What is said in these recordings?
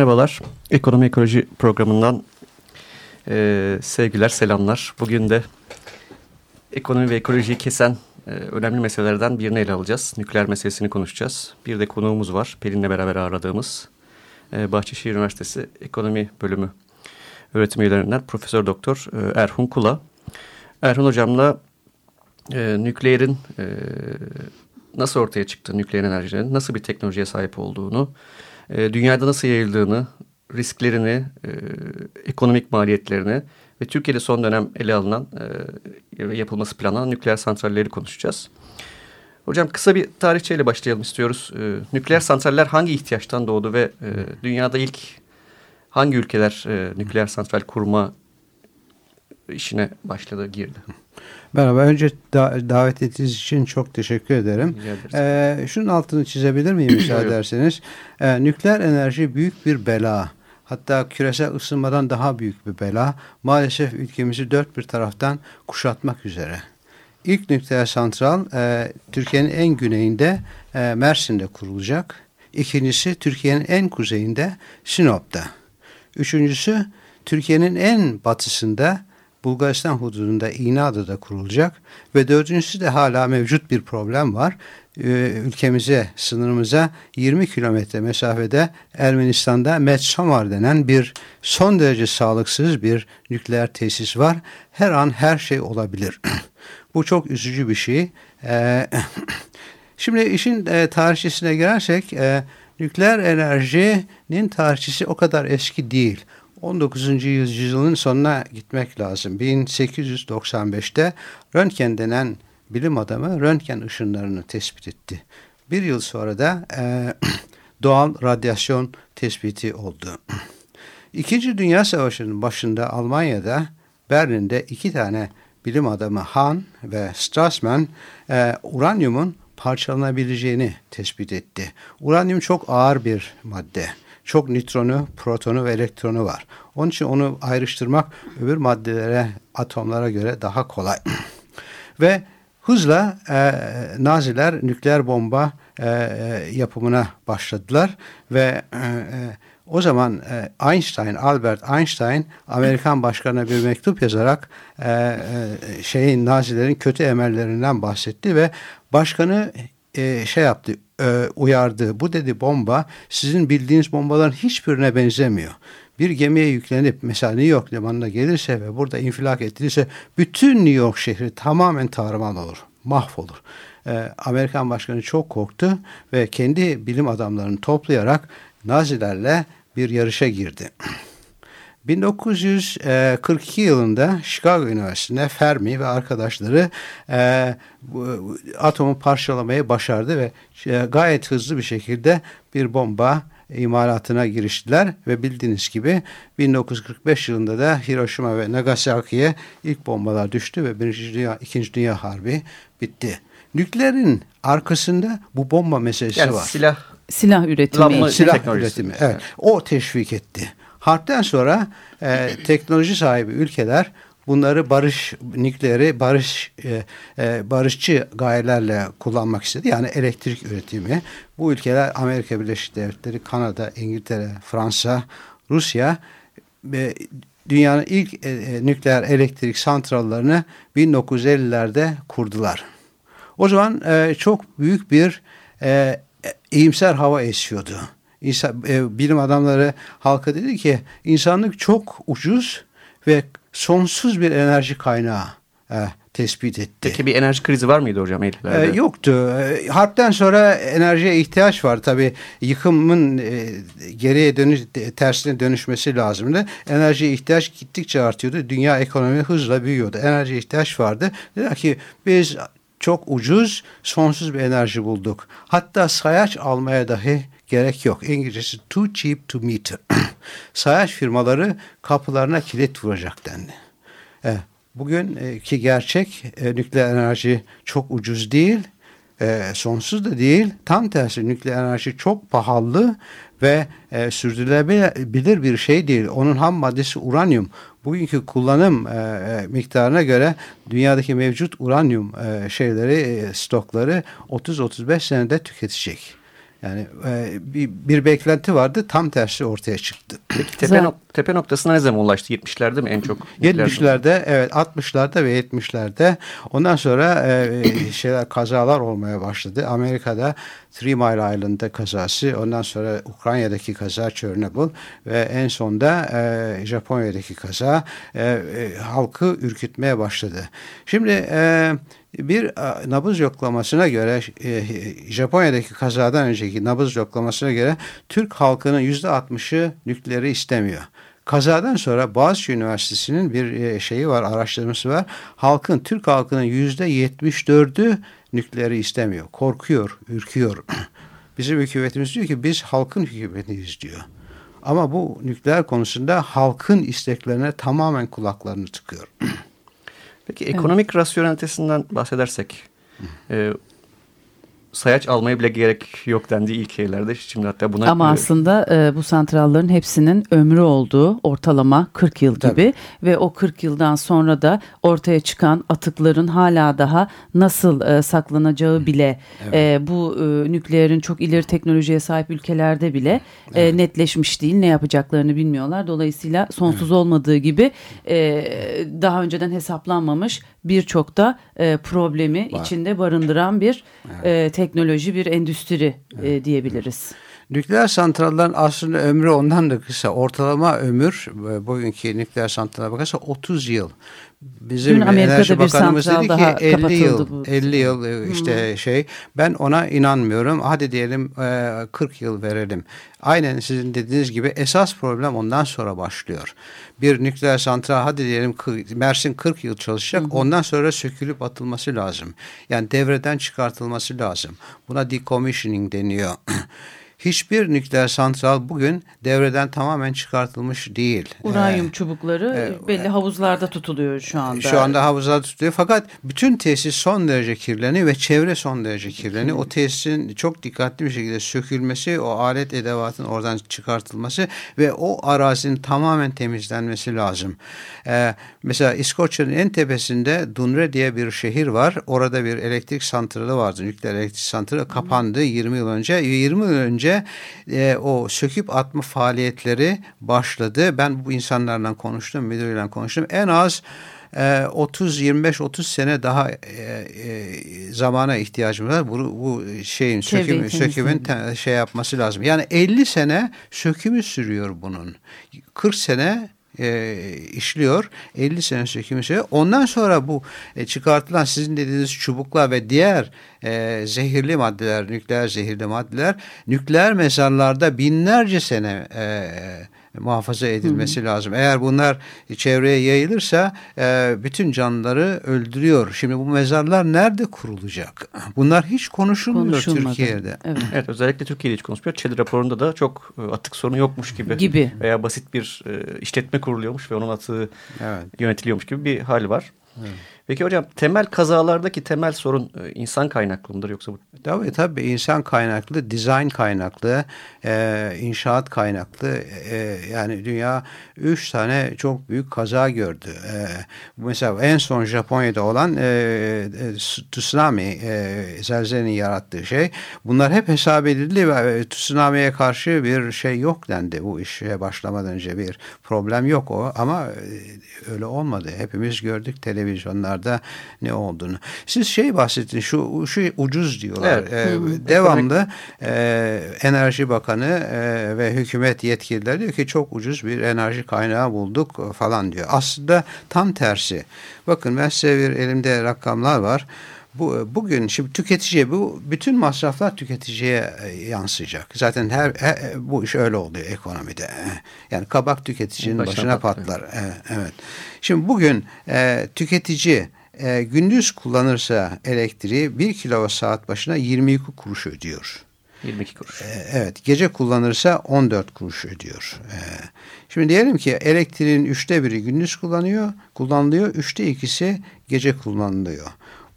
Merhabalar, Ekonomi Ekoloji programından e, sevgiler, selamlar. Bugün de ekonomi ve ekolojiyi kesen e, önemli meselelerden birini ele alacağız. Nükleer meselesini konuşacağız. Bir de konuğumuz var, Pelin'le beraber aradığımız e, Bahçeşehir Üniversitesi Ekonomi Bölümü öğretim üyelerinden Profesör Doktor e, Erhun Kula. Erhun Hocam'la e, nükleerin e, nasıl ortaya çıktı, nükleer enerjinin nasıl bir teknolojiye sahip olduğunu, e, dünyada nasıl yayıldığını, risklerini, e, ekonomik maliyetlerini ve Türkiye'de son dönem ele alınan e, ve yapılması planlanan nükleer santralleri konuşacağız. Hocam kısa bir tarihçeyle başlayalım istiyoruz. E, nükleer santraller hangi ihtiyaçtan doğdu ve e, dünyada ilk hangi ülkeler e, nükleer santral kurma işine başladı, girdi? Merhaba. Önce da davet ettiğiniz için çok teşekkür ederim. Ee, şunun altını çizebilir miyim müsaade ederseniz? Ee, nükleer enerji büyük bir bela. Hatta küresel ısınmadan daha büyük bir bela. Maalesef ülkemizi dört bir taraftan kuşatmak üzere. İlk nükleer santral e, Türkiye'nin en güneyinde e, Mersin'de kurulacak. İkincisi Türkiye'nin en kuzeyinde Sinop'ta. Üçüncüsü Türkiye'nin en batısında Bulgaristan hududunda İğneada'da kurulacak ve dördüncüsü de hala mevcut bir problem var. Ee, ülkemize, sınırımıza 20 kilometre mesafede Ermenistan'da Metsamar denen bir son derece sağlıksız bir nükleer tesis var. Her an her şey olabilir. Bu çok üzücü bir şey. Ee, şimdi işin e, tarihçesine girersek e, nükleer enerjinin tarihçesi o kadar eski değil. 19. yüzyılın sonuna gitmek lazım. 1895'te röntgen denen bilim adamı röntgen ışınlarını tespit etti. Bir yıl sonra da e, doğal radyasyon tespiti oldu. İkinci Dünya Savaşı'nın başında Almanya'da Berlin'de iki tane bilim adamı Hahn ve Strassmann e, uranyumun parçalanabileceğini tespit etti. Uranyum çok ağır bir madde çok nötronu, protonu ve elektronu var. Onun için onu ayrıştırmak öbür maddelere, atomlara göre daha kolay. ve hızla e, Naziler nükleer bomba e, e, yapımına başladılar ve e, e, o zaman e, Einstein, Albert Einstein Amerikan başkanına bir mektup yazarak e, e, şeyin Nazilerin kötü emellerinden bahsetti ve başkanı e, şey yaptı e, uyardı. Bu dedi bomba sizin bildiğiniz bombaların hiçbirine benzemiyor. Bir gemiye yüklenip mesela New York limanına gelirse ve burada infilak ettirirse bütün New York şehri tamamen tarıman olur, mahvolur. E, Amerikan başkanı çok korktu ve kendi bilim adamlarını toplayarak Nazilerle bir yarışa girdi. 1942 yılında Chicago Üniversitesi'nde Fermi ve arkadaşları e, atomu parçalamayı başardı ve e, gayet hızlı bir şekilde bir bomba imalatına giriştiler ve bildiğiniz gibi 1945 yılında da Hiroşima ve Nagasaki'ye ilk bombalar düştü ve Birinci Dünya, İkinci Dünya Harbi bitti. Nükleerin arkasında bu bomba meselesi yani var. Silah silah üretimi. Silah üretimi. Evet. O teşvik etti. Harpten sonra e, teknoloji sahibi ülkeler bunları barış nükleeri barış e, e, barışçı gayelerle kullanmak istedi. Yani elektrik üretimi. Bu ülkeler Amerika Birleşik Devletleri, Kanada, İngiltere, Fransa, Rusya ve dünyanın ilk e, e nükleer elektrik santrallerini 1950'lerde kurdular. O zaman e, çok büyük bir e, iyimser hava esiyordu. İnsan, e, bilim adamları halka dedi ki insanlık çok ucuz ve sonsuz bir enerji kaynağı e, tespit etti. Peki bir enerji krizi var mıydı hocam? E, yoktu. E, harpten sonra enerjiye ihtiyaç var. Tabii yıkımın e, geriye dönüş, tersine dönüşmesi lazımdı. Enerjiye ihtiyaç gittikçe artıyordu. Dünya ekonomi hızla büyüyordu. Enerjiye ihtiyaç vardı. Dedi ki biz çok ucuz, sonsuz bir enerji bulduk. Hatta sayaç almaya dahi gerek yok. İngilizcesi too cheap to meter. Sayaç firmaları kapılarına kilit vuracak dendi. Evet. Bugün e, gerçek e, nükleer enerji çok ucuz değil, e, sonsuz da değil. Tam tersi nükleer enerji çok pahalı ve e, sürdürülebilir bir şey değil. Onun ham maddesi uranyum. Bugünkü kullanım e miktarına göre dünyadaki mevcut uranyum e, şeyleri, e, stokları 30-35 senede tüketecek. Yani e, bir, bir beklenti vardı tam tersi ortaya çıktı. Peki tepe, nok tepe noktasına ne zaman ulaştı? 70'lerde mi en çok? 70'lerde evet 60'larda ve 70'lerde ondan sonra e, e, şeyler kazalar olmaya başladı. Amerika'da Three Mile Island'da kazası ondan sonra Ukrayna'daki kaza Chernobyl ve en sonda e, Japonya'daki kaza e, e, halkı ürkütmeye başladı. Şimdi e, bir e, nabız yoklamasına göre e, Japonya'daki kazadan önceki nabız yoklamasına göre Türk halkının yüzde 60'ı nükleeri istemiyor. Kazadan sonra Boğaziçi Üniversitesi'nin bir e, şeyi var, araştırması var. Halkın, Türk halkının yüzde 74'ü nükleeri istemiyor. Korkuyor, ürküyor. Bizim hükümetimiz diyor ki biz halkın hükümetiyiz diyor. Ama bu nükleer konusunda halkın isteklerine tamamen kulaklarını tıkıyor. Peki ekonomik evet. rasyonelitesinden bahsedersek e, sayaç almaya bile gerek yok dendiği ilk yerlerde şimdi hatta buna... Ama aslında e, bu santrallerin hepsinin ömrü olduğu ortalama 40 yıl gibi Tabii. ve o 40 yıldan sonra da ortaya çıkan atıkların hala daha nasıl e, saklanacağı bile evet. e, bu e, nükleerin çok ileri teknolojiye sahip ülkelerde bile e, evet. e, netleşmiş değil ne yapacaklarını bilmiyorlar. Dolayısıyla sonsuz evet. olmadığı gibi e, daha önceden hesaplanmamış birçok da e, problemi Var. içinde barındıran bir evet. e, teknoloji, bir endüstri e, evet. e, diyebiliriz. Nükleer santrallerin aslında ömrü ondan da kısa. Ortalama ömür e, bugünkü nükleer santrale bakarsa 30 yıl. Bizim Dün Enerji Bakanımız dedi ki 50 yıl, bu. 50 yıl e, işte hmm. şey. Ben ona inanmıyorum. Hadi diyelim 40 yıl verelim. Aynen sizin dediğiniz gibi esas problem ondan sonra başlıyor. Bir nükleer santral hadi diyelim Mersin 40 yıl çalışacak. Hı. Ondan sonra sökülüp atılması lazım. Yani devreden çıkartılması lazım. Buna decommissioning deniyor. hiçbir nükleer santral bugün devreden tamamen çıkartılmış değil. Uranyum ee, çubukları e, belli havuzlarda tutuluyor şu anda. Şu anda havuzlarda tutuluyor fakat bütün tesis son derece kirleniyor ve çevre son derece kirleniyor. O tesisin çok dikkatli bir şekilde sökülmesi, o alet edevatın oradan çıkartılması ve o arazinin tamamen temizlenmesi lazım. Ee, mesela İskoçya'nın en tepesinde Dunre diye bir şehir var. Orada bir elektrik santralı vardı. Nükleer elektrik santralı kapandı 20 yıl önce. 20 yıl önce önce e, o söküp atma faaliyetleri başladı. Ben bu insanlarla konuştum, müdürüyle konuştum. En az 30 25 30 sene daha e, e, zamana ihtiyacımız var. Bu, bu şeyin söküm, sökümün şey yapması lazım. Yani 50 sene sökümü sürüyor bunun. 40 sene e, işliyor. 50 sene sürüyor. Ondan sonra bu e, çıkartılan sizin dediğiniz çubuklar ve diğer e, zehirli maddeler, nükleer zehirli maddeler nükleer mezarlarda binlerce sene e, muhafaza edilmesi Hı. lazım. Eğer bunlar çevreye yayılırsa e, bütün canlıları öldürüyor. Şimdi bu mezarlar nerede kurulacak? Bunlar hiç konuşulmuyor Türkiye'de. Evet. evet özellikle Türkiye'de hiç konuşmuyor. ÇED raporunda da çok e, atık sorunu yokmuş gibi. Gibi. Veya basit bir e, işletme kuruluyormuş ve onun atığı evet. yönetiliyormuş gibi bir hal var. Evet. Peki hocam temel kazalardaki temel sorun e, insan kaynaklı mıdır yoksa bu? Tabii tabii insan kaynaklı, dizayn kaynaklı, e, inşaat kaynaklı. E, yani dünya üç tane çok büyük kaza gördü. E, mesela en son Japonya'da olan e, e, tsunami, e, zelzelenin yarattığı şey. Bunlar hep hesap edildi ve e, tsunami'ye karşı bir şey yok dendi. Bu işe başlamadan önce bir problem yok o ama öyle olmadı. Hepimiz gördük televizyonlarda yıllarda ne olduğunu. Siz şey bahsettin şu, şu ucuz diyorlar. Evet. Ee, devamlı e, Enerji Bakanı e, ve hükümet yetkililer diyor ki çok ucuz bir enerji kaynağı bulduk falan diyor. Aslında tam tersi. Bakın ben size bir elimde rakamlar var bu bugün şimdi tüketiciye bu bütün masraflar tüketiciye e, yansıyacak. Zaten her, her bu iş öyle oluyor ekonomide. Yani kabak tüketicinin başına, başına patlar. Evet, evet. Şimdi bugün e, tüketici e, gündüz kullanırsa elektriği 1 kilowatt saat başına 22 kuruş ödüyor. 22 kuruş. E, evet gece kullanırsa 14 kuruş ödüyor. E, şimdi diyelim ki elektriğin üçte biri gündüz kullanıyor, kullanılıyor. Üçte ikisi gece kullanılıyor.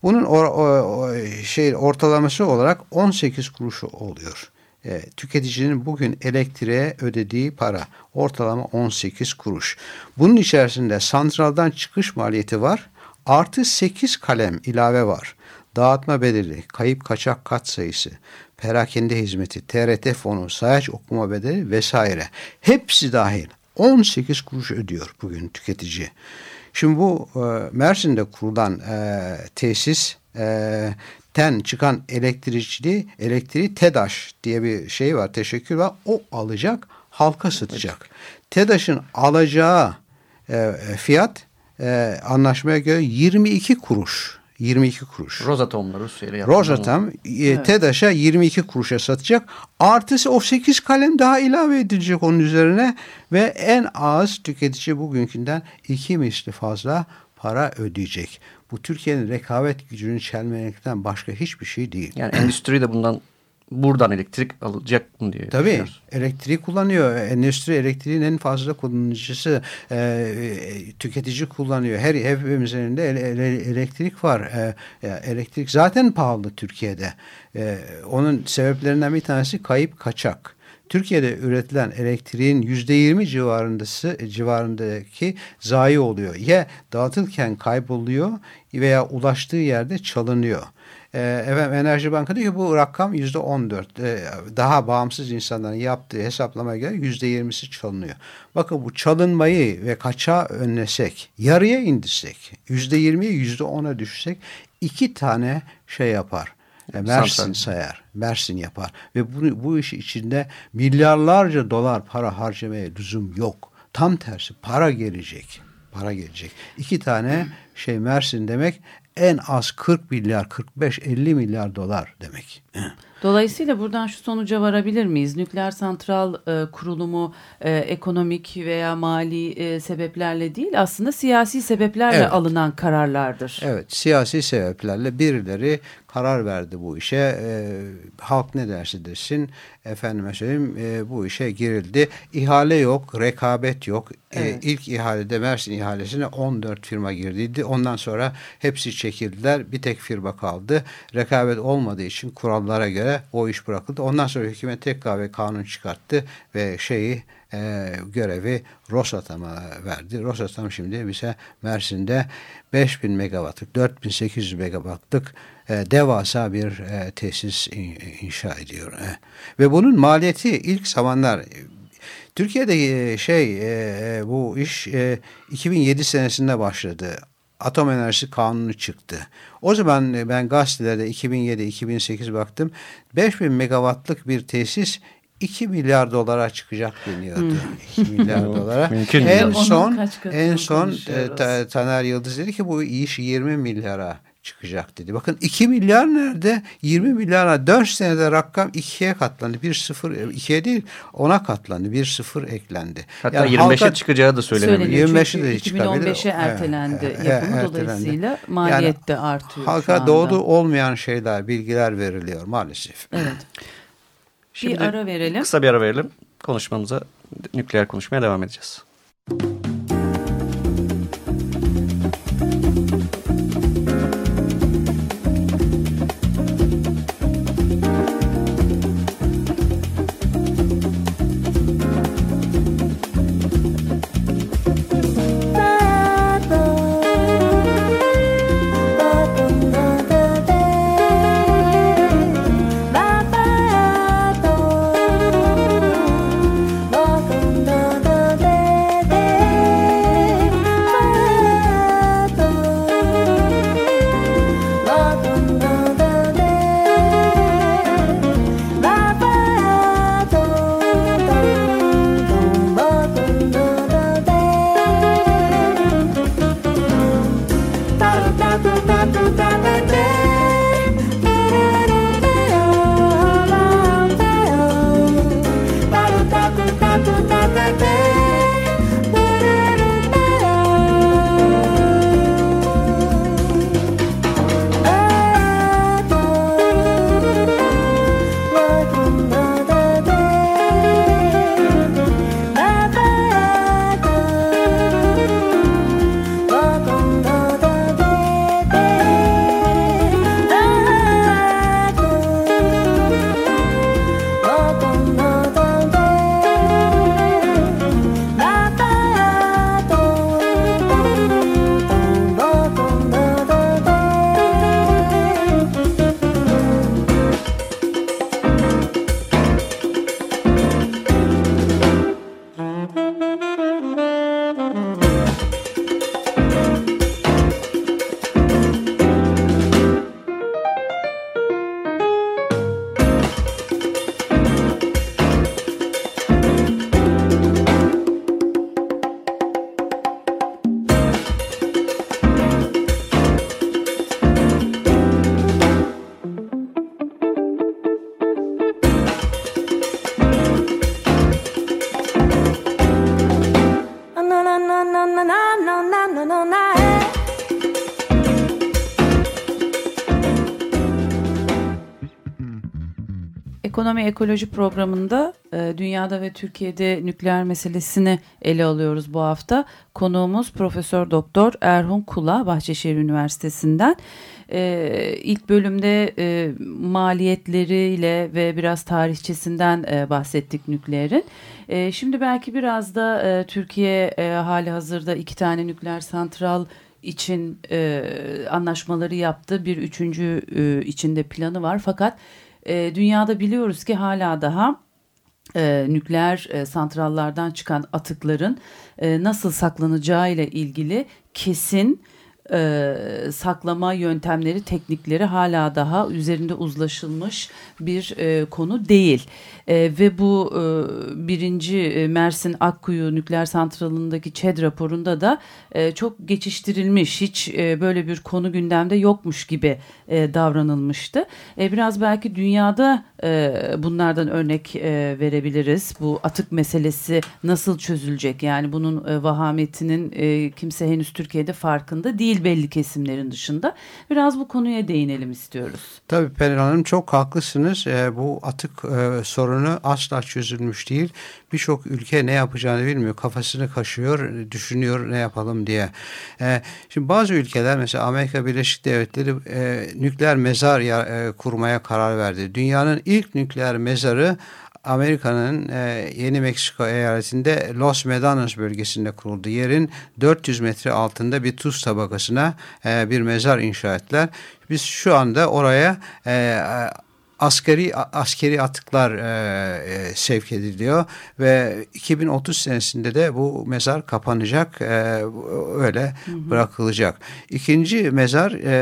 Bunun or, o, şey ortalaması olarak 18 kuruş oluyor. E, tüketicinin bugün elektriğe ödediği para ortalama 18 kuruş. Bunun içerisinde santraldan çıkış maliyeti var. Artı 8 kalem ilave var. Dağıtma bedeli, kayıp kaçak kat sayısı, perakende hizmeti, TRT fonu, sayaç okuma bedeli vesaire. Hepsi dahil 18 kuruş ödüyor bugün tüketici. Şimdi bu e, Mersin'de kurulan e, tesis e, ten çıkan elektrikçiliği, elektriği TEDAŞ diye bir şey var, teşekkür var. O alacak, halka satacak. TEDAŞ'ın alacağı e, fiyat e, anlaşmaya göre 22 kuruş. 22 kuruş. Rosatom'la Rusya ile Rosatom e, evet. TEDAŞ'a 22 kuruşa satacak. Artısı o 8 kalem daha ilave edilecek onun üzerine ve en az tüketici bugünkünden 2 misli fazla para ödeyecek. Bu Türkiye'nin rekabet gücünü çelmekten başka hiçbir şey değil. Yani endüstri de bundan buradan elektrik alacak mı diye Tabii elektriği kullanıyor. Endüstri elektriğin en fazla kullanıcısı e, e, tüketici kullanıyor. Her evimizin elinde ele, ele, elektrik var. E, elektrik zaten pahalı Türkiye'de. E, onun sebeplerinden bir tanesi kayıp kaçak. Türkiye'de üretilen elektriğin yüzde yirmi civarındası civarındaki zayi oluyor. Ya dağıtılırken kayboluyor veya ulaştığı yerde çalınıyor. Ee, efendim Enerji Banka diyor ki bu rakam yüzde on dört. Ee, daha bağımsız insanların yaptığı hesaplamaya göre yüzde yirmisi çalınıyor. Bakın bu çalınmayı ve kaça önlesek, yarıya indirsek, yüzde yirmiye yüzde ona düşsek iki tane şey yapar. E, Mersin sayar. Mersin yapar. Ve bu, bu iş içinde milyarlarca dolar para harcamaya lüzum yok. Tam tersi para gelecek. Para gelecek. İki tane şey Mersin demek en az 40 milyar, 45-50 milyar dolar demek. Dolayısıyla buradan şu sonuca varabilir miyiz? Nükleer santral e, kurulumu e, ekonomik veya mali e, sebeplerle değil aslında siyasi sebeplerle evet. alınan kararlardır. Evet siyasi sebeplerle birileri karar verdi bu işe. E, halk ne derse desin efendime söyleyeyim e, bu işe girildi. İhale yok, rekabet yok. E, evet. E, ilk ihalede Mersin ihalesine 14 firma girdiydi. Ondan sonra hepsi çekildiler. Bir tek firma kaldı. Rekabet olmadığı için kurallara göre o iş bırakıldı. Ondan sonra hükümet tekrar ve kanun çıkarttı ve şeyi e, görevi Rosatom'a verdi. Rosatom şimdi bize Mersin'de 5000 megawattlık, 4800 megawattlık e, devasa bir e, tesis in, inşa ediyor. E. Ve bunun maliyeti ilk zamanlar Türkiye'de e, şey e, bu iş e, 2007 senesinde başladı atom enerjisi kanunu çıktı. O zaman e, ben gazetelerde 2007-2008 baktım. 5000 megawattlık bir tesis 2 milyar dolara çıkacak deniyordu. Hmm. 2 milyar dolara. Mümkün en son en son e, Taner Yıldız dedi ki bu iş 20 milyara çıkacak dedi. Bakın 2 milyar nerede? 20 milyara 4 senede rakam 2'ye katlandı. 1 0 2'ye değil 10'a katlandı. 1 0 eklendi. Hatta yani 25'e çıkacağı da söylenebilir. 25'e de çıkabilir. 2015'e ertelendi evet, yapımı ertelendi. dolayısıyla maliyet yani, de artıyor Halka doğdu olmayan şeyler, bilgiler veriliyor maalesef. Evet. Şimdi bir ara verelim. Kısa bir ara verelim. Konuşmamıza, nükleer konuşmaya devam edeceğiz. Ekonomi Ekoloji programında e, dünyada ve Türkiye'de nükleer meselesini ele alıyoruz bu hafta. Konuğumuz Profesör Doktor Erhun Kula Bahçeşehir Üniversitesi'nden. E, ilk bölümde e, maliyetleriyle ve biraz tarihçesinden e, bahsettik nükleerin. E, şimdi belki biraz da e, Türkiye e, hali hazırda iki tane nükleer santral için e, anlaşmaları yaptı. Bir üçüncü e, içinde planı var fakat e, dünyada biliyoruz ki hala daha e, nükleer e, santrallardan çıkan atıkların e, nasıl saklanacağı ile ilgili kesin e, saklama yöntemleri, teknikleri hala daha üzerinde uzlaşılmış bir e, konu değil. E, ve bu e, birinci e, Mersin Akkuyu nükleer santralındaki ÇED raporunda da e, çok geçiştirilmiş, hiç e, böyle bir konu gündemde yokmuş gibi e, davranılmıştı. E, biraz belki dünyada e, bunlardan örnek e, verebiliriz. Bu atık meselesi nasıl çözülecek? Yani bunun e, vahametinin e, kimse henüz Türkiye'de farkında değil belli kesimlerin dışında. Biraz bu konuya değinelim istiyoruz. Tabii Pelin Hanım çok haklısınız. E, bu atık e, sorunu asla çözülmüş değil. Birçok ülke ne yapacağını bilmiyor. Kafasını kaşıyor, düşünüyor ne yapalım diye. E, şimdi bazı ülkeler mesela Amerika Birleşik Devletleri e, nükleer mezar ya, e, kurmaya karar verdi. Dünyanın ilk nükleer mezarı Amerika'nın e, Yeni Meksiko eyaletinde Los Medanos bölgesinde kuruldu. Yerin 400 metre altında bir tuz tabakasına e, bir mezar inşa ettiler. Biz şu anda oraya e, askeri askeri atıklar e, e, sevk ediliyor ve 2030 senesinde de bu mezar kapanacak e, öyle hı hı. bırakılacak. İkinci mezar e,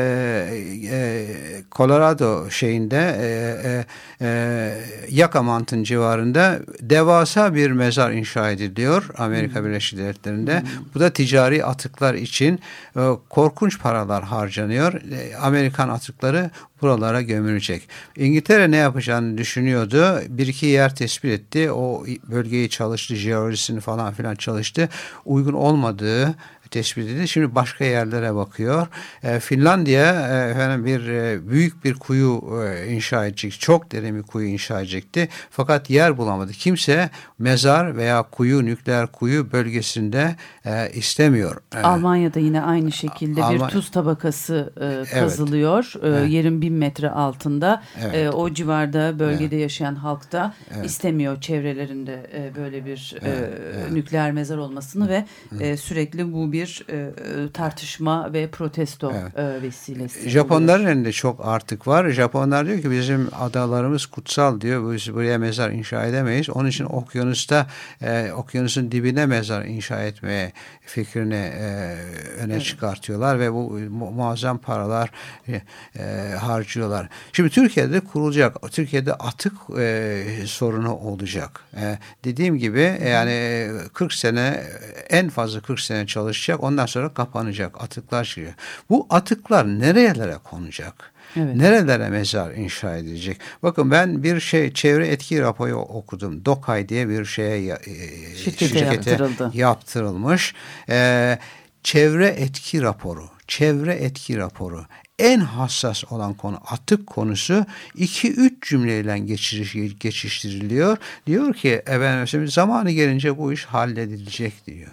e, Colorado şeyinde e, e, e, Yucca Mountain civarında devasa bir mezar inşa ediliyor Amerika hı. Birleşik Devletleri'nde. Hı. Bu da ticari atıklar için e, korkunç paralar harcanıyor. E, Amerikan atıkları buralara gömülecek. İngiltere ne yapacağını düşünüyordu. Bir iki yer tespit etti. O bölgeyi çalıştı, jeolojisini falan filan çalıştı. Uygun olmadığı tespit edildi. Şimdi başka yerlere bakıyor. E, Finlandiya e, efendim bir e, büyük bir kuyu e, inşa edecek. Çok derin bir kuyu inşa edecekti. Fakat yer bulamadı. Kimse mezar veya kuyu, nükleer kuyu bölgesinde e, istemiyor. E, Almanya'da yine aynı şekilde Alman... bir tuz tabakası e, kazılıyor. Evet. E, evet. Yerin bin metre altında. Evet. E, o civarda bölgede evet. yaşayan halk da evet. istemiyor çevrelerinde e, böyle bir e, evet. Evet. nükleer mezar olmasını evet. ve e, sürekli bu bir bir e, tartışma ve protesto evet. e, vesilesi. Japonların elinde çok artık var. Japonlar diyor ki bizim adalarımız kutsal diyor. Biz buraya mezar inşa edemeyiz. Onun için okyanusta e, okyanusun dibine mezar inşa etmeye fikrini e, öne evet. çıkartıyorlar ve bu mu muazzam paralar e, e, harcıyorlar. Şimdi Türkiye'de kurulacak. Türkiye'de atık e, sorunu olacak. E, dediğim gibi yani 40 sene en fazla 40 sene çalışacak başlayacak ondan sonra kapanacak atıklar çıkıyor. Bu atıklar nerelere konacak? Evet. Nerelere mezar inşa edilecek? Bakın ben bir şey çevre etki raporu okudum. Dokay diye bir şeye e, şirkete, şirkete yaptırıldı. yaptırılmış. Ee, çevre etki raporu. Çevre etki raporu en hassas olan konu atık konusu 2-3 cümleyle geçiriş, geçiştiriliyor. Diyor ki efendim zamanı gelince bu iş halledilecek diyor.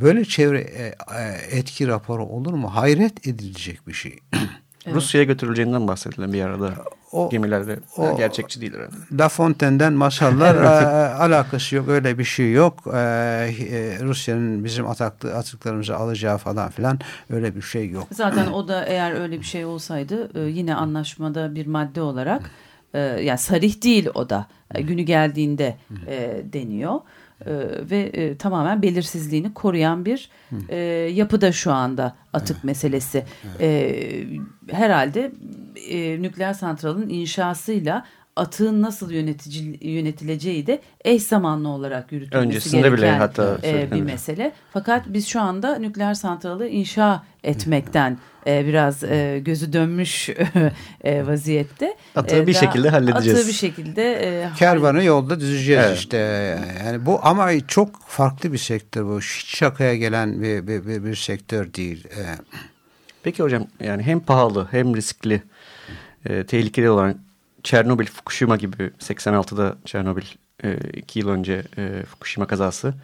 Böyle çevre e, e, etki raporu olur mu? Hayret edilecek bir şey. Evet. Rusya'ya götürüleceğinden bahsedilen bir arada o, gemilerde o, gerçekçi değil herhalde. La Fontaine'den masallar e, alakası yok öyle bir şey yok. E, Rusya'nın bizim ataklı, atıklarımızı alacağı falan filan öyle bir şey yok. Zaten o da eğer öyle bir şey olsaydı yine anlaşmada bir madde olarak yani sarih değil o da günü geldiğinde deniyor e, ve e, tamamen belirsizliğini koruyan bir e, yapıda şu anda atık evet. meselesi. Evet. E, herhalde e, nükleer santralın inşasıyla atığın nasıl yönetici, yönetileceği de eş zamanlı olarak yürütülmesi Öncesinde gereken bile hatta e, bir mesele. Fakat biz şu anda nükleer santralı inşa etmekten e, biraz e, gözü dönmüş e, vaziyette. Atığı e, bir şekilde halledeceğiz. Atığı bir şekilde. E, Kervanı yolda düzeceğiz evet. işte. Yani bu ama çok farklı bir sektör bu. Hiç şakaya gelen bir, bir, bir, bir sektör değil. E. Peki hocam yani hem pahalı hem riskli, e, tehlikeli olan Çernobil, Fukushima gibi 86'da Çernobil e, iki yıl önce e, Fukushima kazası.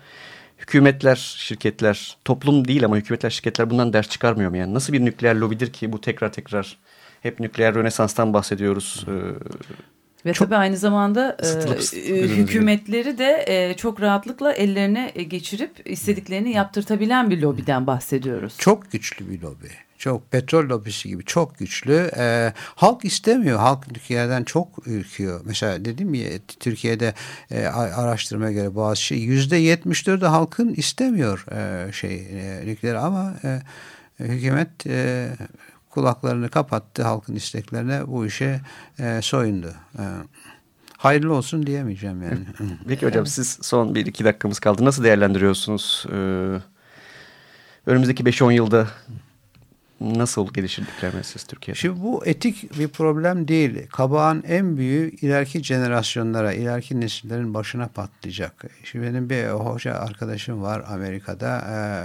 Hükümetler, şirketler, toplum değil ama hükümetler, şirketler bundan ders çıkarmıyor mu? Yani nasıl bir nükleer lobidir ki bu tekrar tekrar hep nükleer rönesanstan bahsediyoruz. E, ve çok tabii aynı zamanda e, e hükümetleri de e, çok rahatlıkla ellerine e, geçirip istediklerini yaptırtabilen bir lobiden bahsediyoruz. Çok güçlü bir lobi. Çok petrol lobisi gibi çok güçlü. E, halk istemiyor. Halk Türkiye'den çok ürküyor. Mesela dedim ya Türkiye'de e, araştırmaya göre bazı şey yüzde yetmiş dördü halkın istemiyor e, şey e, nükleer ama e, hükümet e, kulaklarını kapattı halkın isteklerine bu işe e, soyundu. E, hayırlı olsun diyemeyeceğim yani. Peki hocam siz son bir iki dakikamız kaldı. Nasıl değerlendiriyorsunuz? Ee, önümüzdeki 5-10 yılda nasıl gelişir meselesi Türkiye'de? Şimdi bu etik bir problem değil. Kabağın en büyüğü ileriki jenerasyonlara, ileriki nesillerin başına patlayacak. Şimdi benim bir hoca arkadaşım var Amerika'da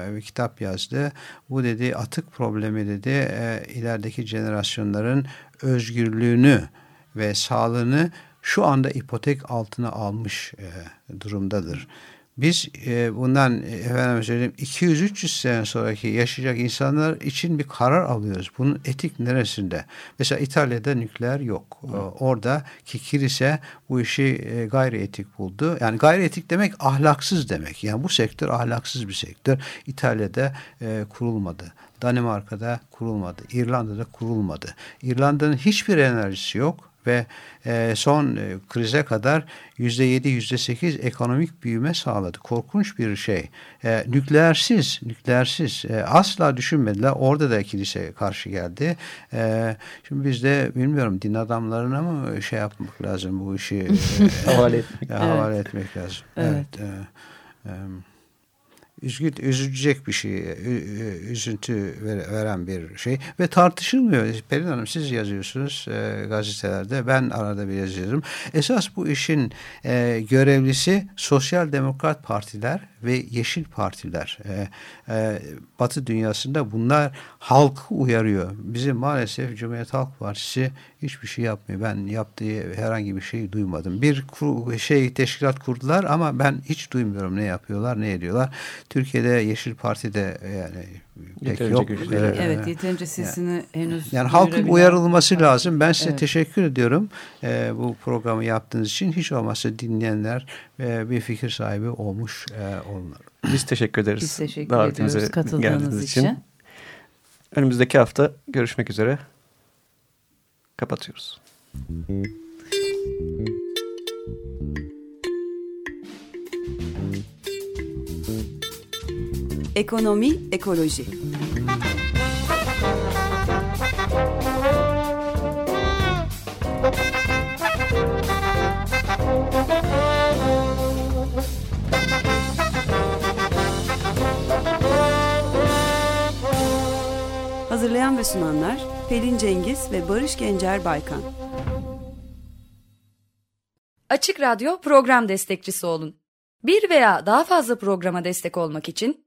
e, bir kitap yazdı. Bu dedi atık problemi dedi e, ilerideki jenerasyonların özgürlüğünü ve sağlığını şu anda ipotek altına almış e, durumdadır. Biz e, bundan e, efendim söyleyeyim 200-300 sene sonraki yaşayacak insanlar için bir karar alıyoruz. Bunun etik neresinde? Mesela İtalya'da nükleer yok. E, oradaki kilise bu işi e, gayri etik buldu. Yani gayri etik demek ahlaksız demek. Yani bu sektör ahlaksız bir sektör. İtalya'da e, kurulmadı. Danimarka'da kurulmadı. İrlanda'da kurulmadı. İrlanda'nın hiçbir enerjisi yok ve e, son e, krize kadar yüzde yedi yüzde sekiz ekonomik büyüme sağladı. Korkunç bir şey. E, nükleersiz, nükleersiz e, asla düşünmediler. Orada da kilise karşı geldi. E, şimdi biz de bilmiyorum din adamlarına mı şey yapmak lazım bu işi e, havale etmek, e, havale evet. etmek lazım. Evet. evet e, e, üzgün, üzülecek bir şey, üzüntü veren bir şey ve tartışılmıyor. Pelin Hanım siz yazıyorsunuz e, gazetelerde, ben arada bir yazıyorum. Esas bu işin e, görevlisi sosyal demokrat partiler ve yeşil partiler. E, e, Batı dünyasında bunlar halkı uyarıyor. Bizim maalesef Cumhuriyet Halk Partisi hiçbir şey yapmıyor. Ben yaptığı herhangi bir şey duymadım. Bir şey teşkilat kurdular ama ben hiç duymuyorum ne yapıyorlar, ne ediyorlar. Türkiye'de Yeşil Parti de yani pek yeterince yok. Güçlü. Evet, yeterince sesini yani, henüz Yani halkın uyarılması lazım. Ben size evet. teşekkür ediyorum. Ee, bu programı yaptığınız için hiç olmazsa dinleyenler e, bir fikir sahibi olmuş e, olurlar. Biz teşekkür ederiz. Biz teşekkür ediyoruz katıldığınız için. için. Önümüzdeki hafta görüşmek üzere. Kapatıyoruz. Ekonomi, ekoloji. Hazırlayan ve sunanlar Pelin Cengiz ve Barış Gencer Baykan. Açık Radyo program destekçisi olun. Bir veya daha fazla programa destek olmak için